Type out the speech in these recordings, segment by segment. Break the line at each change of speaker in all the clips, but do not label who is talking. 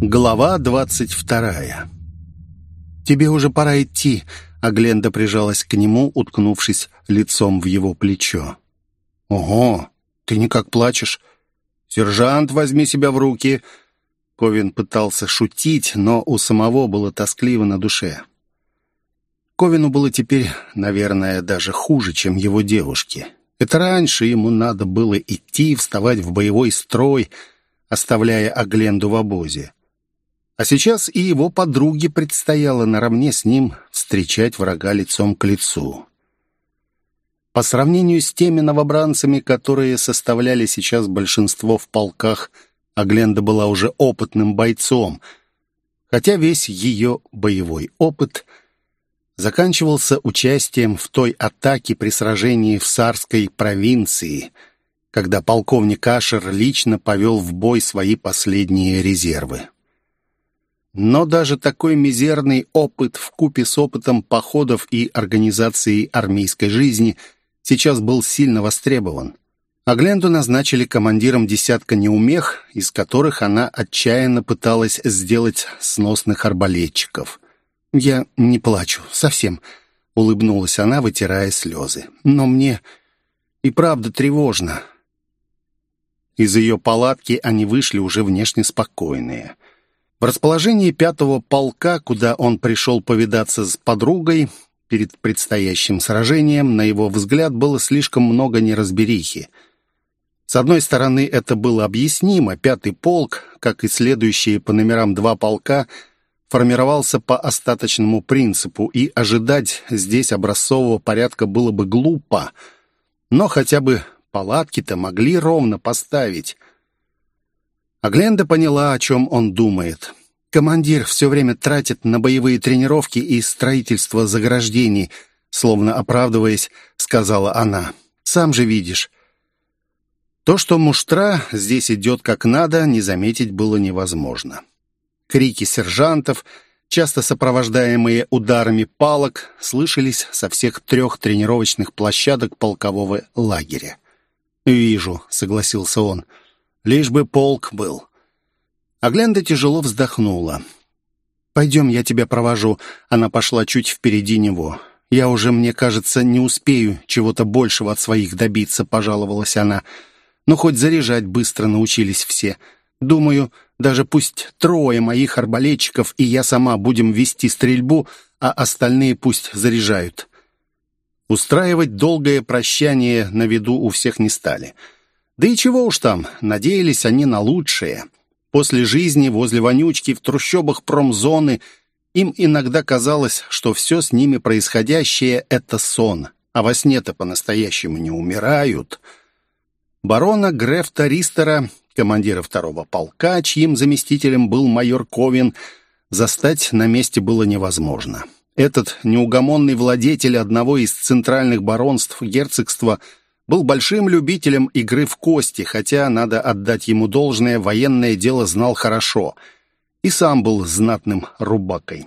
Глава двадцать вторая. «Тебе уже пора идти», — а Гленда прижалась к нему, уткнувшись лицом в его плечо. «Ого, ты никак плачешь. Сержант, возьми себя в руки». Ковин пытался шутить, но у самого было тоскливо на душе. Ковину было теперь, наверное, даже хуже, чем его девушке. Это раньше ему надо было идти, вставать в боевой строй, оставляя Агленду в обозе. А сейчас и его подруге предстояло наравне с ним встречать врага лицом к лицу. По сравнению с теми новобранцами, которые составляли сейчас большинство в полках, Агленда была уже опытным бойцом, хотя весь ее боевой опыт заканчивался участием в той атаке при сражении в Сарской провинции, когда полковник Ашер лично повел в бой свои последние резервы. Но даже такой мизерный опыт в купе с опытом походов и организации армейской жизни сейчас был сильно востребован. А Гленду назначили командиром десятка неумех, из которых она отчаянно пыталась сделать сносных арбалетчиков. «Я не плачу, совсем», — улыбнулась она, вытирая слезы. «Но мне и правда тревожно». Из ее палатки они вышли уже внешне спокойные — в расположении пятого полка, куда он пришел повидаться с подругой, перед предстоящим сражением, на его взгляд, было слишком много неразберихи. С одной стороны, это было объяснимо. Пятый полк, как и следующие по номерам два полка, формировался по остаточному принципу, и ожидать здесь образцового порядка было бы глупо. Но хотя бы палатки-то могли ровно поставить. А Гленда поняла, о чем он думает. Командир все время тратит на боевые тренировки и строительство заграждений, словно оправдываясь, сказала она. «Сам же видишь». То, что муштра здесь идет как надо, не заметить было невозможно. Крики сержантов, часто сопровождаемые ударами палок, слышались со всех трех тренировочных площадок полкового лагеря. «Вижу», — согласился он, — Лишь бы полк был. А Гленда тяжело вздохнула. «Пойдем, я тебя провожу». Она пошла чуть впереди него. «Я уже, мне кажется, не успею чего-то большего от своих добиться», — пожаловалась она. «Но хоть заряжать быстро научились все. Думаю, даже пусть трое моих арбалетчиков и я сама будем вести стрельбу, а остальные пусть заряжают». Устраивать долгое прощание на виду у всех не стали. Да и чего уж там, надеялись они на лучшее. После жизни возле вонючки в трущобах промзоны им иногда казалось, что все с ними происходящее — это сон, а во сне-то по-настоящему не умирают. Барона Грефта Ристера, командира второго полка, чьим заместителем был майор Ковин, застать на месте было невозможно. Этот неугомонный владетель одного из центральных баронств герцогства — был большим любителем игры в кости, хотя, надо отдать ему должное, военное дело знал хорошо. И сам был знатным рубакой.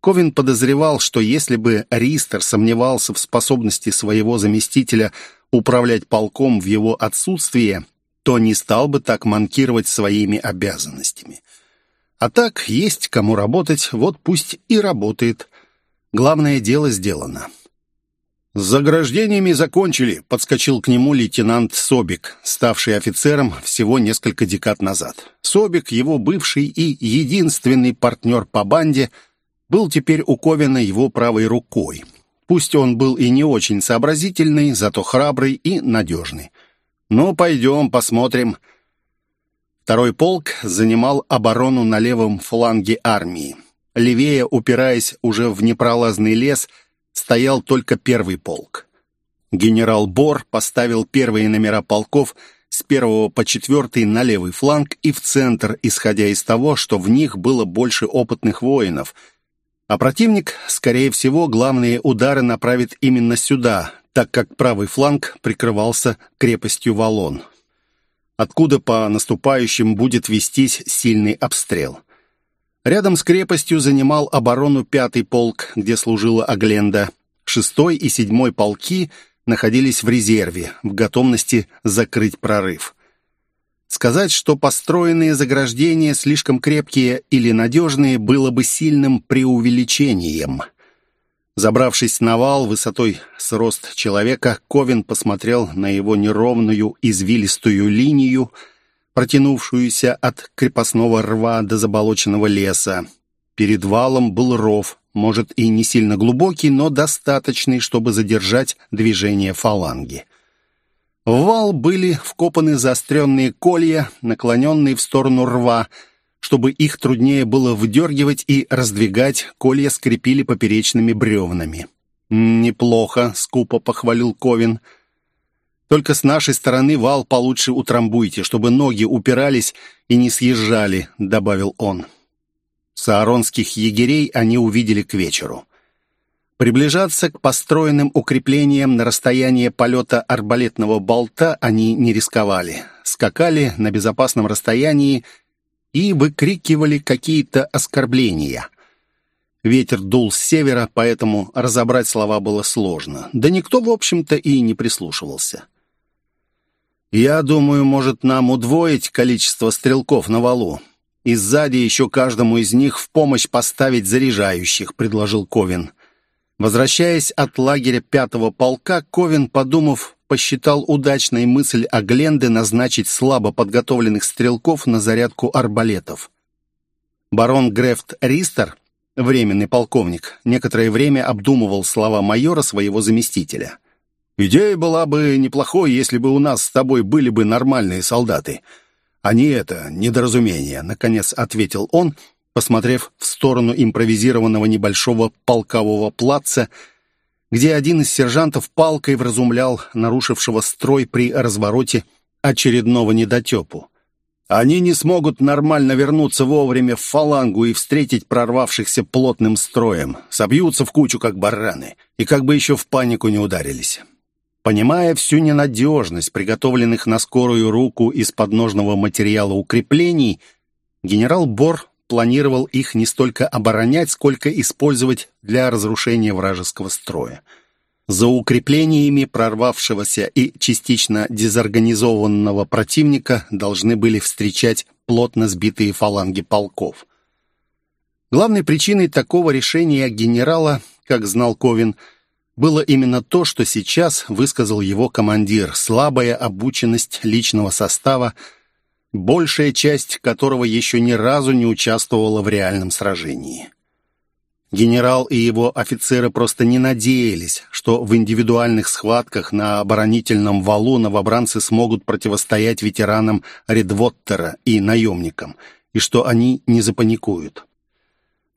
Ковин подозревал, что если бы Ристер сомневался в способности своего заместителя управлять полком в его отсутствие, то не стал бы так манкировать своими обязанностями. А так, есть кому работать, вот пусть и работает. Главное дело сделано. «С заграждениями закончили», — подскочил к нему лейтенант Собик, ставший офицером всего несколько декад назад. Собик, его бывший и единственный партнер по банде, был теперь у Ковина его правой рукой. Пусть он был и не очень сообразительный, зато храбрый и надежный. «Ну, пойдем, посмотрим». Второй полк занимал оборону на левом фланге армии. Левее, упираясь уже в непролазный лес, — стоял только первый полк. Генерал Бор поставил первые номера полков с первого по четвертый на левый фланг и в центр, исходя из того, что в них было больше опытных воинов. А противник, скорее всего, главные удары направит именно сюда, так как правый фланг прикрывался крепостью Валон, откуда по наступающим будет вестись сильный обстрел. Рядом с крепостью занимал оборону пятый полк, где служила Агленда. Шестой и седьмой полки находились в резерве, в готовности закрыть прорыв. Сказать, что построенные заграждения слишком крепкие или надежные, было бы сильным преувеличением. Забравшись на вал высотой с рост человека, Ковин посмотрел на его неровную извилистую линию, протянувшуюся от крепостного рва до заболоченного леса. Перед валом был ров, может и не сильно глубокий, но достаточный, чтобы задержать движение фаланги. В вал были вкопаны заостренные колья, наклоненные в сторону рва. Чтобы их труднее было выдергивать и раздвигать, колья скрепили поперечными бревнами. «Неплохо», — скупо похвалил Ковин. «Только с нашей стороны вал получше утрамбуйте, чтобы ноги упирались и не съезжали», — добавил он. Сааронских егерей они увидели к вечеру. Приближаться к построенным укреплениям на расстояние полета арбалетного болта они не рисковали. Скакали на безопасном расстоянии и выкрикивали какие-то оскорбления. Ветер дул с севера, поэтому разобрать слова было сложно. Да никто, в общем-то, и не прислушивался. «Я думаю, может нам удвоить количество стрелков на валу и сзади еще каждому из них в помощь поставить заряжающих», — предложил Ковин. Возвращаясь от лагеря пятого полка, Ковин, подумав, посчитал удачной мысль о Гленде назначить слабо подготовленных стрелков на зарядку арбалетов. Барон Грефт Ристер, временный полковник, некоторое время обдумывал слова майора своего заместителя. «Идея была бы неплохой, если бы у нас с тобой были бы нормальные солдаты, а не это недоразумение», — наконец ответил он, — посмотрев в сторону импровизированного небольшого полкового плаца, где один из сержантов палкой вразумлял нарушившего строй при развороте очередного недотепу. Они не смогут нормально вернуться вовремя в фалангу и встретить прорвавшихся плотным строем. Собьются в кучу, как бараны, и как бы еще в панику не ударились. Понимая всю ненадежность приготовленных на скорую руку из подножного материала укреплений, генерал Бор планировал их не столько оборонять, сколько использовать для разрушения вражеского строя. За укреплениями прорвавшегося и частично дезорганизованного противника должны были встречать плотно сбитые фаланги полков. Главной причиной такого решения генерала, как знал Ковин, было именно то, что сейчас высказал его командир, слабая обученность личного состава, большая часть которого еще ни разу не участвовала в реальном сражении. Генерал и его офицеры просто не надеялись, что в индивидуальных схватках на оборонительном валу новобранцы смогут противостоять ветеранам Редвоттера и наемникам, и что они не запаникуют.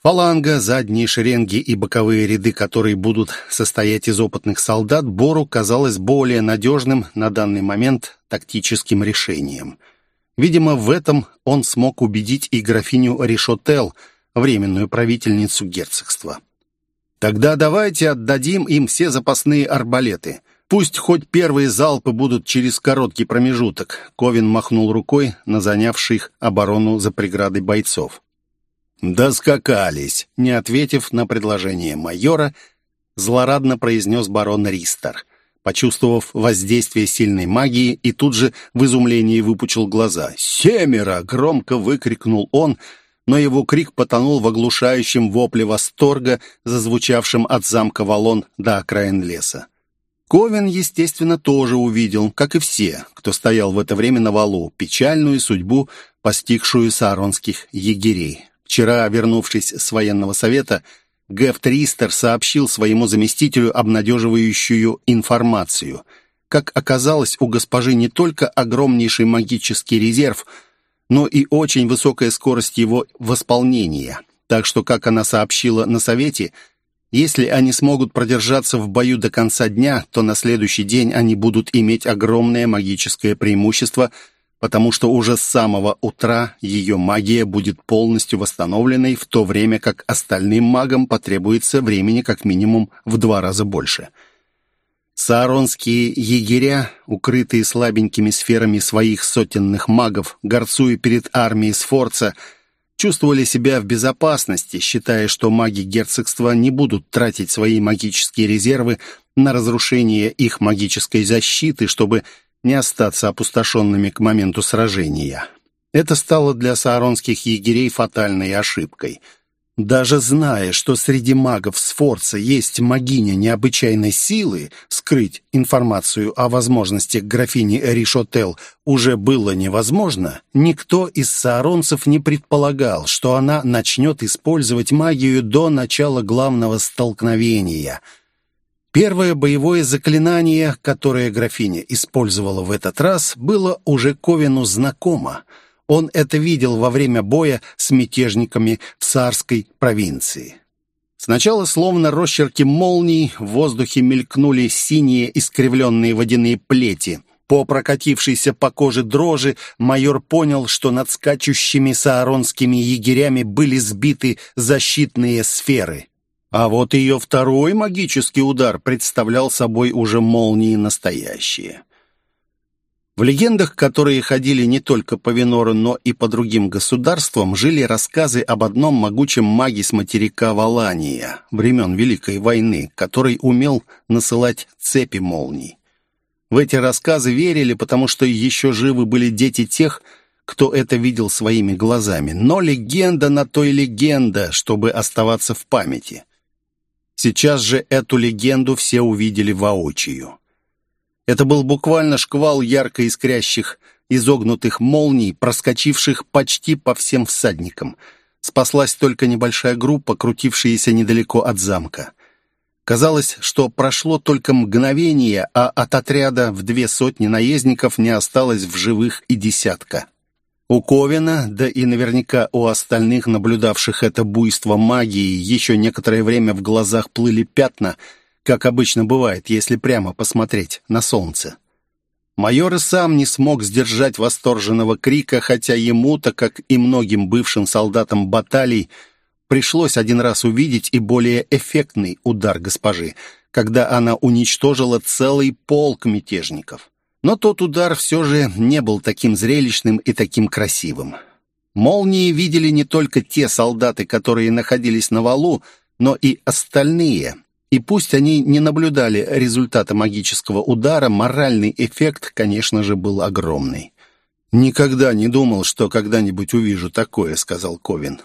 Фаланга, задние шеренги и боковые ряды, которые будут состоять из опытных солдат, Бору казалось более надежным на данный момент тактическим решением – Видимо, в этом он смог убедить и графиню Ришотел, временную правительницу герцогства. «Тогда давайте отдадим им все запасные арбалеты. Пусть хоть первые залпы будут через короткий промежуток», Ковин махнул рукой на занявших оборону за преградой бойцов. «Доскакались», не ответив на предложение майора, злорадно произнес барон Ристер почувствовав воздействие сильной магии, и тут же в изумлении выпучил глаза. «Семеро!» — громко выкрикнул он, но его крик потонул в оглушающем вопле восторга, зазвучавшем от замка Валон до окраин леса. Ковен, естественно, тоже увидел, как и все, кто стоял в это время на валу, печальную судьбу, постигшую сааронских егерей. Вчера, вернувшись с военного совета, Гэв Тристер сообщил своему заместителю обнадеживающую информацию. Как оказалось, у госпожи не только огромнейший магический резерв, но и очень высокая скорость его восполнения. Так что, как она сообщила на совете, если они смогут продержаться в бою до конца дня, то на следующий день они будут иметь огромное магическое преимущество – потому что уже с самого утра ее магия будет полностью восстановленной, в то время как остальным магам потребуется времени как минимум в два раза больше. Сааронские егеря, укрытые слабенькими сферами своих сотенных магов, горцуя перед армией Сфорца, чувствовали себя в безопасности, считая, что маги герцогства не будут тратить свои магические резервы на разрушение их магической защиты, чтобы не остаться опустошенными к моменту сражения. Это стало для сааронских егерей фатальной ошибкой — даже зная, что среди магов Сфорца есть магиня необычайной силы, скрыть информацию о возможностях графини Ришотел уже было невозможно, никто из сааронцев не предполагал, что она начнет использовать магию до начала главного столкновения. Первое боевое заклинание, которое графиня использовала в этот раз, было уже Ковину знакомо — он это видел во время боя с мятежниками в Сарской провинции. Сначала, словно росчерки молний, в воздухе мелькнули синие искривленные водяные плети. По прокатившейся по коже дрожи майор понял, что над скачущими сааронскими егерями были сбиты защитные сферы. А вот ее второй магический удар представлял собой уже молнии настоящие. В легендах, которые ходили не только по Венору, но и по другим государствам, жили рассказы об одном могучем маге с материка Валания, времен Великой войны, который умел насылать цепи молний. В эти рассказы верили, потому что еще живы были дети тех, кто это видел своими глазами. Но легенда на то и легенда, чтобы оставаться в памяти. Сейчас же эту легенду все увидели воочию. Это был буквально шквал ярко искрящих, изогнутых молний, проскочивших почти по всем всадникам. Спаслась только небольшая группа, крутившаяся недалеко от замка. Казалось, что прошло только мгновение, а от отряда в две сотни наездников не осталось в живых и десятка. У Ковина, да и наверняка у остальных, наблюдавших это буйство магии, еще некоторое время в глазах плыли пятна — как обычно бывает, если прямо посмотреть на солнце. Майор и сам не смог сдержать восторженного крика, хотя ему-то, как и многим бывшим солдатам баталий, пришлось один раз увидеть и более эффектный удар госпожи, когда она уничтожила целый полк мятежников. Но тот удар все же не был таким зрелищным и таким красивым. Молнии видели не только те солдаты, которые находились на валу, но и остальные — и пусть они не наблюдали результата магического удара, моральный эффект, конечно же, был огромный. «Никогда не думал, что когда-нибудь увижу такое», — сказал Ковин.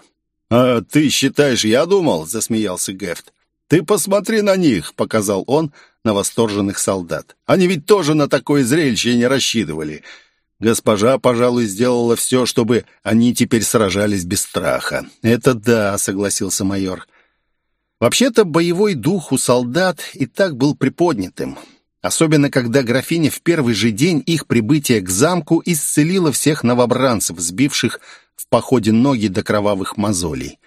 «А ты считаешь, я думал?» — засмеялся Гефт. «Ты посмотри на них», — показал он на восторженных солдат. «Они ведь тоже на такое зрелище не рассчитывали. Госпожа, пожалуй, сделала все, чтобы они теперь сражались без страха». «Это да», — согласился майор. Вообще-то боевой дух у солдат и так был приподнятым. Особенно, когда графиня в первый же день их прибытия к замку исцелила всех новобранцев, сбивших в походе ноги до кровавых мозолей.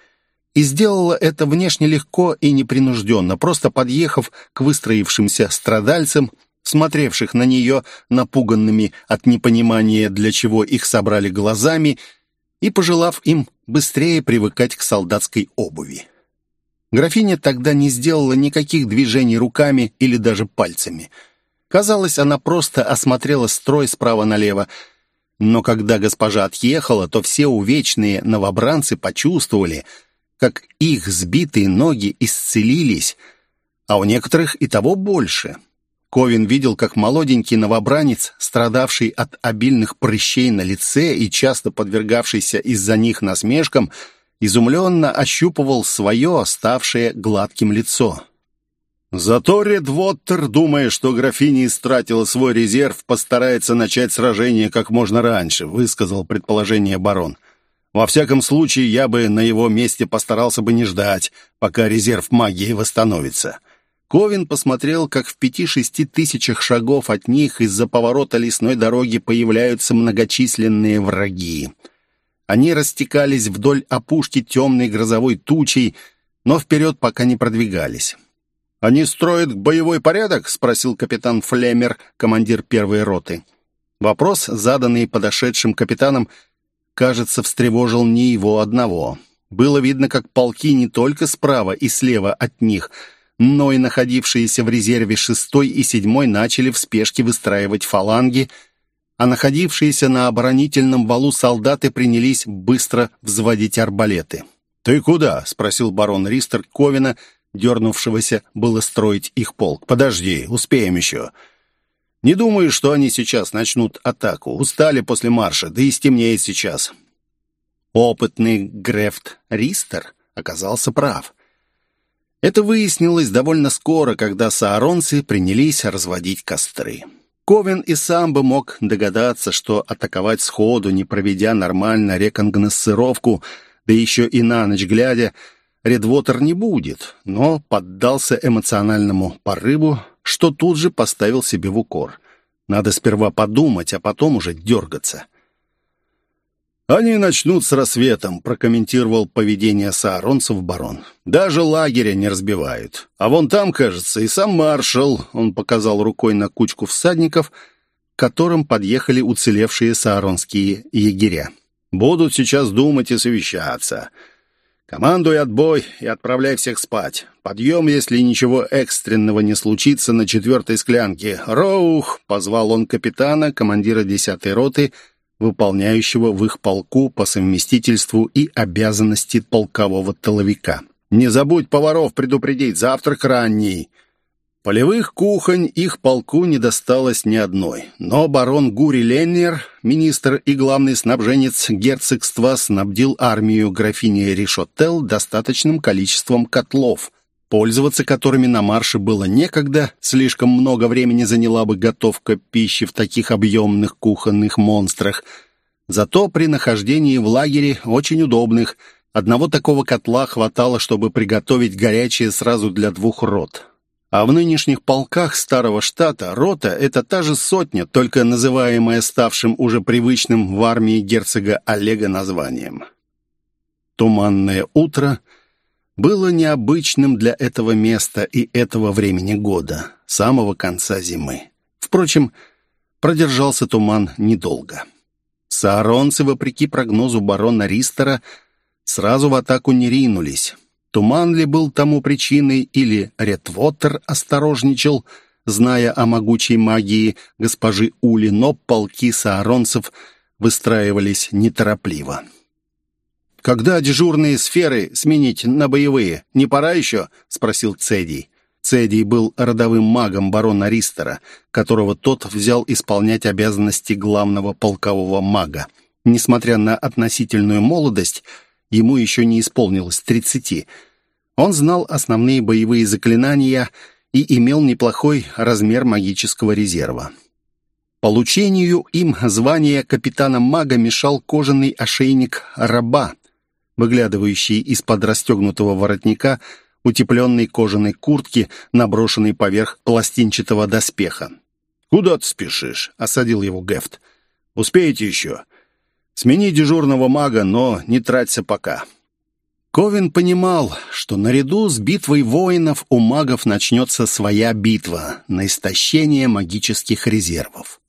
И сделала это внешне легко и непринужденно, просто подъехав к выстроившимся страдальцам, смотревших на нее напуганными от непонимания, для чего их собрали глазами, и пожелав им быстрее привыкать к солдатской обуви. Графиня тогда не сделала никаких движений руками или даже пальцами. Казалось, она просто осмотрела строй справа налево. Но когда госпожа отъехала, то все увечные новобранцы почувствовали, как их сбитые ноги исцелились, а у некоторых и того больше. Ковин видел, как молоденький новобранец, страдавший от обильных прыщей на лице и часто подвергавшийся из-за них насмешкам, изумленно ощупывал свое, ставшее гладким лицо. Зато Редвоттер, думая, что графиня истратила свой резерв, постарается начать сражение как можно раньше, высказал предположение барон. Во всяком случае, я бы на его месте постарался бы не ждать, пока резерв магии восстановится. Ковин посмотрел, как в пяти-шести тысячах шагов от них из-за поворота лесной дороги появляются многочисленные враги. Они растекались вдоль опушки темной грозовой тучей, но вперед пока не продвигались. «Они строят боевой порядок?» — спросил капитан Флемер, командир первой роты. Вопрос, заданный подошедшим капитаном, кажется, встревожил не его одного. Было видно, как полки не только справа и слева от них, но и находившиеся в резерве шестой и седьмой начали в спешке выстраивать фаланги — а находившиеся на оборонительном валу солдаты принялись быстро взводить арбалеты. «Ты куда?» — спросил барон Ристер Ковина, дернувшегося было строить их полк. «Подожди, успеем еще». Не думаю, что они сейчас начнут атаку. Устали после марша, да и стемнеет сейчас. Опытный Грефт Ристер оказался прав. Это выяснилось довольно скоро, когда сааронцы принялись разводить костры. Ковен и сам бы мог догадаться, что атаковать сходу, не проведя нормально рекогносцировку, да еще и на ночь глядя, Редвотер не будет, но поддался эмоциональному порыву, что тут же поставил себе в укор. Надо сперва подумать, а потом уже дергаться. «Они начнут с рассветом», — прокомментировал поведение сааронцев барон. «Даже лагеря не разбивают. А вон там, кажется, и сам маршал», — он показал рукой на кучку всадников, к которым подъехали уцелевшие сааронские егеря. «Будут сейчас думать и совещаться. Командуй отбой и отправляй всех спать. Подъем, если ничего экстренного не случится на четвертой склянке. Роух!» — позвал он капитана, командира десятой роты, выполняющего в их полку по совместительству и обязанности полкового тыловика. «Не забудь поваров предупредить, завтрак ранний». Полевых кухонь их полку не досталось ни одной, но барон Гури Леннер, министр и главный снабженец герцогства, снабдил армию графини Ришотел достаточным количеством котлов, пользоваться которыми на марше было некогда, слишком много времени заняла бы готовка пищи в таких объемных кухонных монстрах. Зато при нахождении в лагере очень удобных, одного такого котла хватало, чтобы приготовить горячее сразу для двух рот. А в нынешних полках старого штата рота — это та же сотня, только называемая ставшим уже привычным в армии герцога Олега названием. Туманное утро было необычным для этого места и этого времени года, самого конца зимы. Впрочем, продержался туман недолго. Сааронцы, вопреки прогнозу барона Ристера, сразу в атаку не ринулись — Туман ли был тому причиной, или Ретвотер осторожничал, зная о могучей магии госпожи Ули, но полки сааронцев выстраивались неторопливо. «Когда дежурные сферы сменить на боевые? Не пора еще?» — спросил Цедий. Цедий был родовым магом барона Ристера, которого тот взял исполнять обязанности главного полкового мага. Несмотря на относительную молодость, ему еще не исполнилось тридцати. Он знал основные боевые заклинания и имел неплохой размер магического резерва. Получению им звания капитана-мага мешал кожаный ошейник раба, выглядывающий из-под расстегнутого воротника утепленной кожаной куртки, наброшенной поверх пластинчатого доспеха. «Куда ты спешишь?» — осадил его Гефт. «Успеете еще?» Смени дежурного мага, но не траться пока». Ковин понимал, что наряду с битвой воинов у магов начнется своя битва на истощение магических резервов.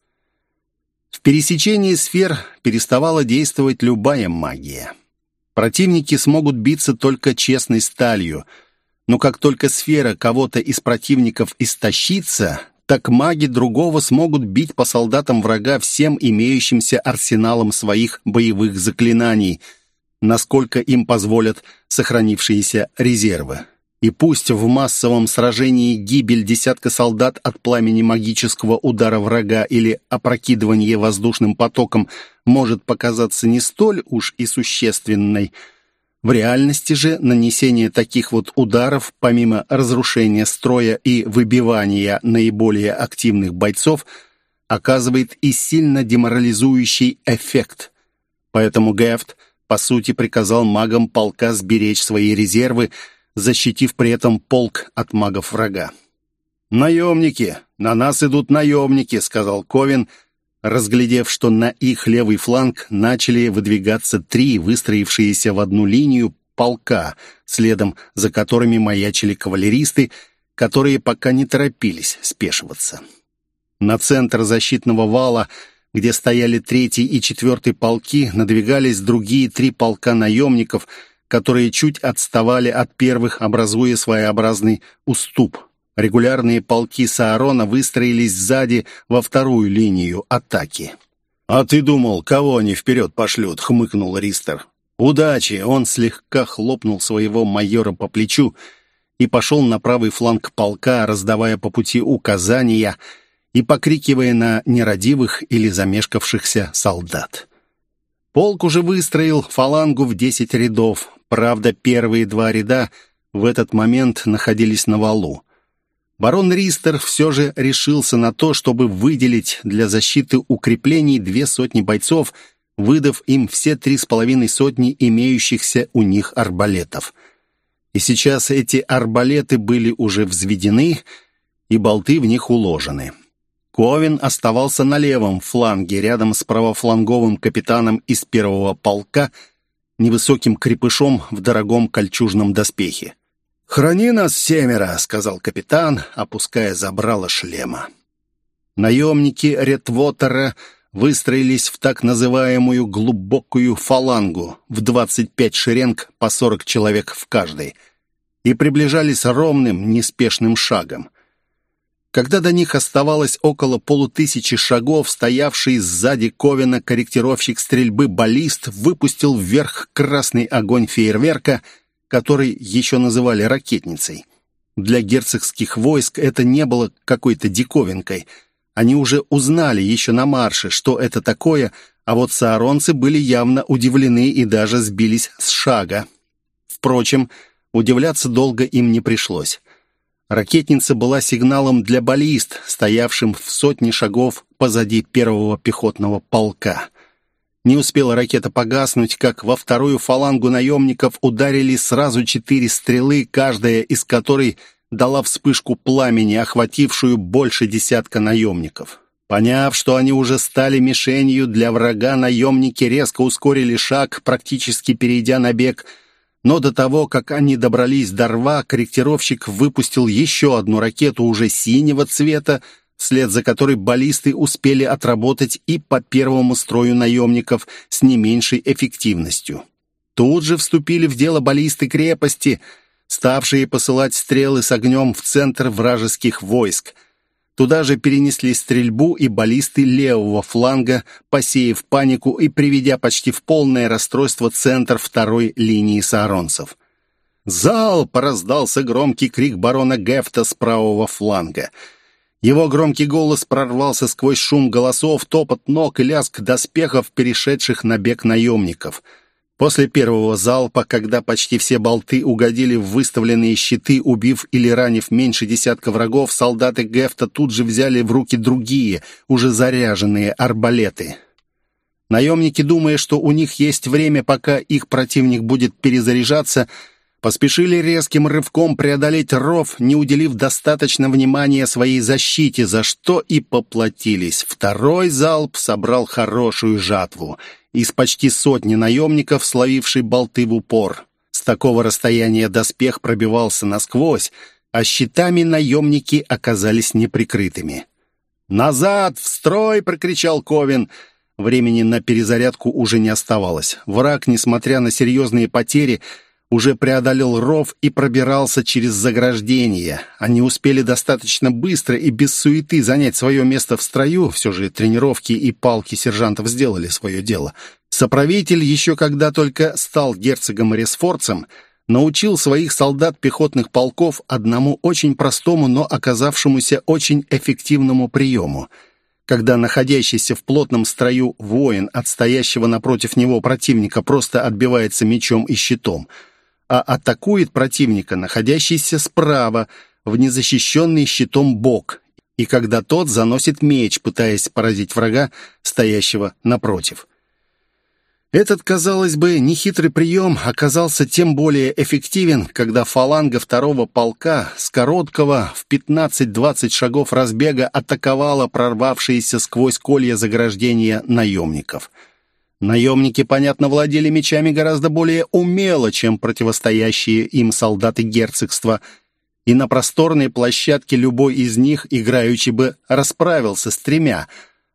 В пересечении сфер переставала действовать любая магия. Противники смогут биться только честной сталью, но как только сфера кого-то из противников истощится, так маги другого смогут бить по солдатам врага всем имеющимся арсеналом своих боевых заклинаний, насколько им позволят сохранившиеся резервы. И пусть в массовом сражении гибель десятка солдат от пламени магического удара врага или опрокидывание воздушным потоком может показаться не столь уж и существенной – в реальности же нанесение таких вот ударов, помимо разрушения строя и выбивания наиболее активных бойцов, оказывает и сильно деморализующий эффект. Поэтому Гефт, по сути, приказал магам полка сберечь свои резервы, защитив при этом полк от магов врага. «Наемники! На нас идут наемники!» — сказал Ковин — разглядев, что на их левый фланг начали выдвигаться три выстроившиеся в одну линию полка, следом за которыми маячили кавалеристы, которые пока не торопились спешиваться. На центр защитного вала, где стояли третий и четвертый полки, надвигались другие три полка наемников, которые чуть отставали от первых, образуя своеобразный уступ. Регулярные полки Саарона выстроились сзади во вторую линию атаки. «А ты думал, кого они вперед пошлют?» — хмыкнул Ристер. «Удачи!» — он слегка хлопнул своего майора по плечу и пошел на правый фланг полка, раздавая по пути указания и покрикивая на нерадивых или замешкавшихся солдат. Полк уже выстроил фалангу в десять рядов. Правда, первые два ряда в этот момент находились на валу. Барон Ристер все же решился на то, чтобы выделить для защиты укреплений две сотни бойцов, выдав им все три с половиной сотни имеющихся у них арбалетов. И сейчас эти арбалеты были уже взведены, и болты в них уложены. Ковин оставался на левом фланге, рядом с правофланговым капитаном из первого полка, невысоким крепышом в дорогом кольчужном доспехе. «Храни нас семеро», — сказал капитан, опуская забрало шлема. Наемники Ретвотера выстроились в так называемую глубокую фалангу в 25 шеренг по 40 человек в каждой и приближались ровным, неспешным шагом. Когда до них оставалось около полутысячи шагов, стоявший сзади Ковина корректировщик стрельбы баллист выпустил вверх красный огонь фейерверка, который еще называли ракетницей. Для герцогских войск это не было какой-то диковинкой. Они уже узнали еще на марше, что это такое, а вот сааронцы были явно удивлены и даже сбились с шага. Впрочем, удивляться долго им не пришлось. Ракетница была сигналом для баллист, стоявшим в сотне шагов позади первого пехотного полка. Не успела ракета погаснуть, как во вторую фалангу наемников ударили сразу четыре стрелы, каждая из которой дала вспышку пламени, охватившую больше десятка наемников. Поняв, что они уже стали мишенью для врага, наемники резко ускорили шаг, практически перейдя на бег – но до того, как они добрались до рва, корректировщик выпустил еще одну ракету уже синего цвета, вслед за которой баллисты успели отработать и по первому строю наемников с не меньшей эффективностью. Тут же вступили в дело баллисты крепости, ставшие посылать стрелы с огнем в центр вражеских войск – Туда же перенесли стрельбу и баллисты левого фланга, посеяв панику и приведя почти в полное расстройство центр второй линии сааронцев. «Залп!» — раздался громкий крик барона Гефта с правого фланга. Его громкий голос прорвался сквозь шум голосов, топот ног и лязг доспехов, перешедших на бег наемников — После первого залпа, когда почти все болты угодили в выставленные щиты, убив или ранив меньше десятка врагов, солдаты Гефта тут же взяли в руки другие, уже заряженные арбалеты. Наемники, думая, что у них есть время, пока их противник будет перезаряжаться, поспешили резким рывком преодолеть ров, не уделив достаточно внимания своей защите, за что и поплатились. Второй залп собрал хорошую жатву — из почти сотни наемников, словивший болты в упор. С такого расстояния доспех пробивался насквозь, а щитами наемники оказались неприкрытыми. «Назад! В строй!» — прокричал Ковин. Времени на перезарядку уже не оставалось. Враг, несмотря на серьезные потери, уже преодолел ров и пробирался через заграждение. Они успели достаточно быстро и без суеты занять свое место в строю, все же тренировки и палки сержантов сделали свое дело. Соправитель, еще когда только стал герцогом Ресфорцем, научил своих солдат пехотных полков одному очень простому, но оказавшемуся очень эффективному приему. Когда находящийся в плотном строю воин от стоящего напротив него противника просто отбивается мечом и щитом – а атакует противника, находящийся справа, в незащищенный щитом бок, и когда тот заносит меч, пытаясь поразить врага, стоящего напротив. Этот, казалось бы, нехитрый прием оказался тем более эффективен, когда фаланга второго полка с короткого в 15-20 шагов разбега атаковала прорвавшиеся сквозь колья заграждения наемников – Наемники, понятно, владели мечами гораздо более умело, чем противостоящие им солдаты герцогства, и на просторной площадке любой из них, играючи бы, расправился с тремя,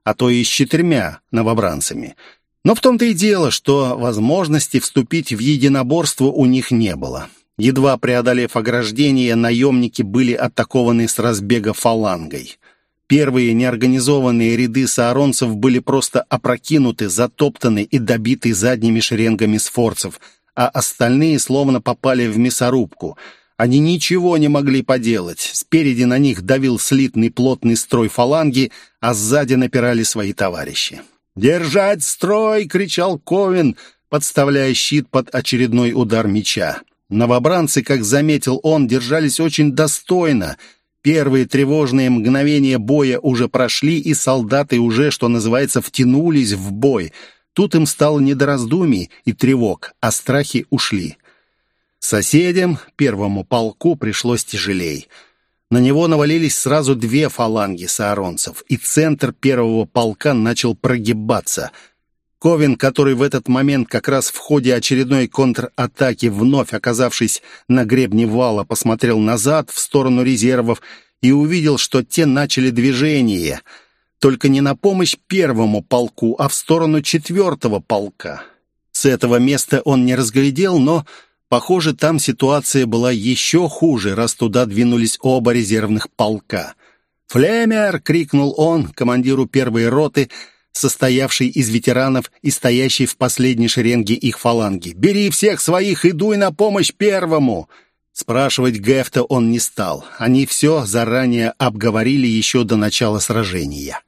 а то и с четырьмя новобранцами. Но в том-то и дело, что возможности вступить в единоборство у них не было. Едва преодолев ограждение, наемники были атакованы с разбега фалангой. Первые неорганизованные ряды сааронцев были просто опрокинуты, затоптаны и добиты задними шеренгами сфорцев, а остальные словно попали в мясорубку. Они ничего не могли поделать. Спереди на них давил слитный плотный строй фаланги, а сзади напирали свои товарищи. «Держать строй!» — кричал Ковин, подставляя щит под очередной удар меча. Новобранцы, как заметил он, держались очень достойно. Первые тревожные мгновения боя уже прошли, и солдаты уже, что называется, втянулись в бой. Тут им стало не до раздумий и тревог, а страхи ушли. Соседям, первому полку, пришлось тяжелей. На него навалились сразу две фаланги сааронцев, и центр первого полка начал прогибаться. Ковин, который в этот момент как раз в ходе очередной контратаки, вновь оказавшись на гребне вала, посмотрел назад в сторону резервов и увидел, что те начали движение, только не на помощь первому полку, а в сторону четвертого полка. С этого места он не разглядел, но Похоже, там ситуация была еще хуже, раз туда двинулись оба резервных полка. «Флемер!» — крикнул он командиру первой роты, состоявшей из ветеранов и стоящей в последней шеренге их фаланги. «Бери всех своих и дуй на помощь первому!» Спрашивать Гефта он не стал. Они все заранее обговорили еще до начала сражения.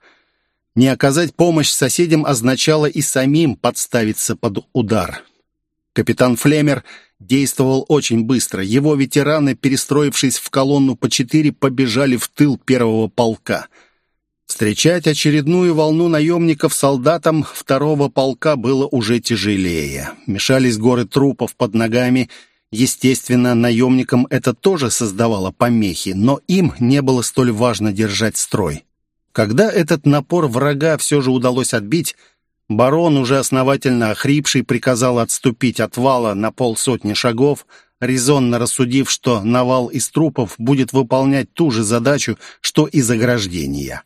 Не оказать помощь соседям означало и самим подставиться под удар. Капитан Флемер — действовал очень быстро. Его ветераны, перестроившись в колонну по четыре, побежали в тыл первого полка. Встречать очередную волну наемников солдатам второго полка было уже тяжелее. Мешались горы трупов под ногами. Естественно, наемникам это тоже создавало помехи, но им не было столь важно держать строй. Когда этот напор врага все же удалось отбить, Барон, уже основательно охрипший, приказал отступить от вала на полсотни шагов, резонно рассудив, что навал из трупов будет выполнять ту же задачу, что и заграждение.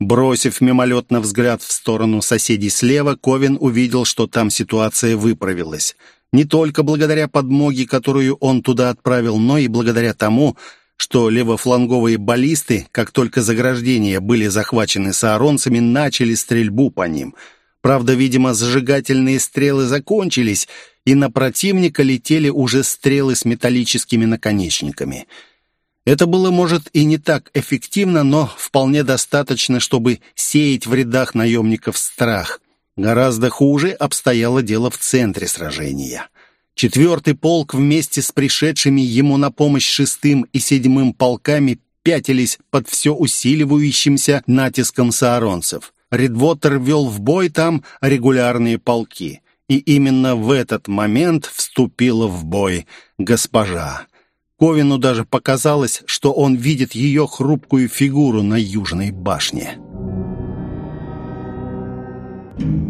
Бросив мимолетно взгляд в сторону соседей слева, Ковин увидел, что там ситуация выправилась. Не только благодаря подмоге, которую он туда отправил, но и благодаря тому, что левофланговые баллисты, как только заграждения были захвачены сааронцами, начали стрельбу по ним — Правда, видимо, зажигательные стрелы закончились, и на противника летели уже стрелы с металлическими наконечниками. Это было, может, и не так эффективно, но вполне достаточно, чтобы сеять в рядах наемников страх. Гораздо хуже обстояло дело в центре сражения. Четвертый полк вместе с пришедшими ему на помощь шестым и седьмым полками пятились под все усиливающимся натиском сааронцев. Редвотер вел в бой там регулярные полки. И именно в этот момент вступила в бой госпожа. Ковину даже показалось, что он видит ее хрупкую фигуру на южной башне. Thank you.